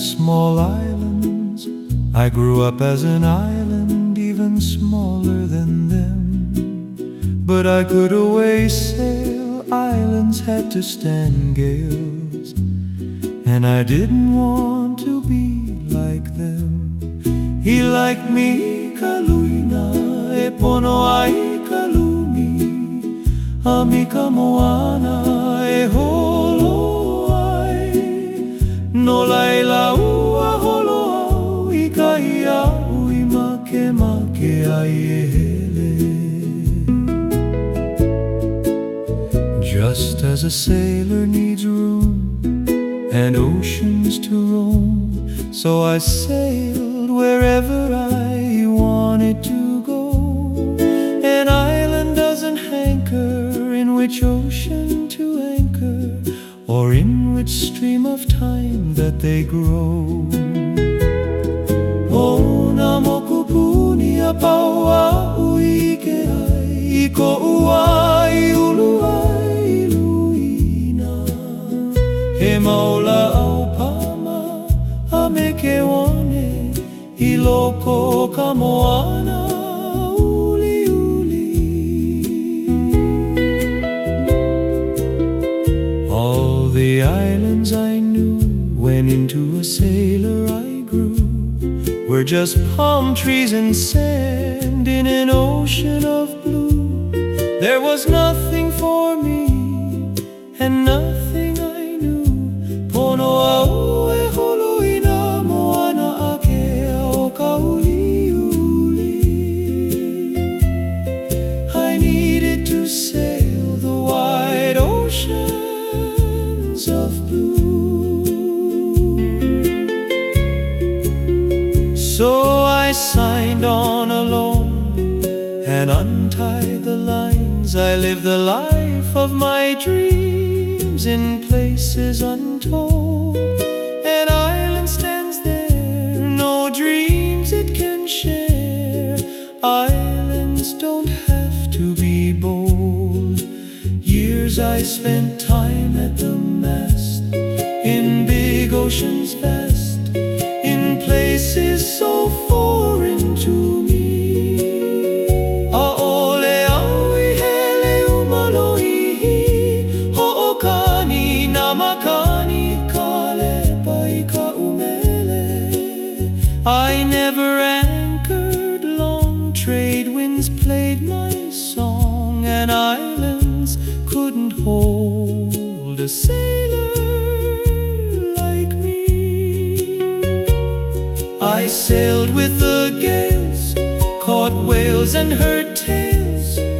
small islands. I grew up as an island, even smaller than them. But I could always sail, islands had to stand gales. And I didn't want to be like them. He liked me, Kaluina, e pono ai kalumi. Amika moana e ai Ua holo au i ui make make ai e hele. Just as a sailor needs room and oceans to roam So I sailed wherever I wanted to go. An island doesn't hanker in which ocean to anchor Or in stream of time that they grow. O na mokupuni a paua ui ke ai I ko ua i luina. He maula au pama a me All the islands I knew when into a sailor I grew. Were just palm trees and sand in an ocean of blue. There was nothing for me and nothing So I signed on alone and untied the lines. I lived the life of my dreams in places untold. An island stands there, no dreams it can share. Islands don't have to be bold. Years I spent time at the oceans vast, in places so foreign to me. I never anchored long, trade winds played my song, and islands couldn't hold a sailor I sailed with the gales, caught whales and heard tales.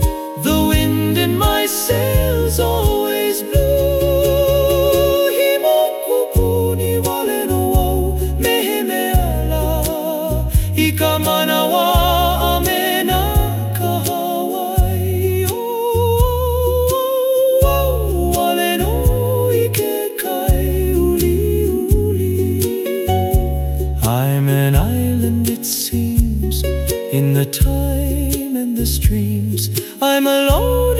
I'm an island, it seems, in the time and the streams. I'm alone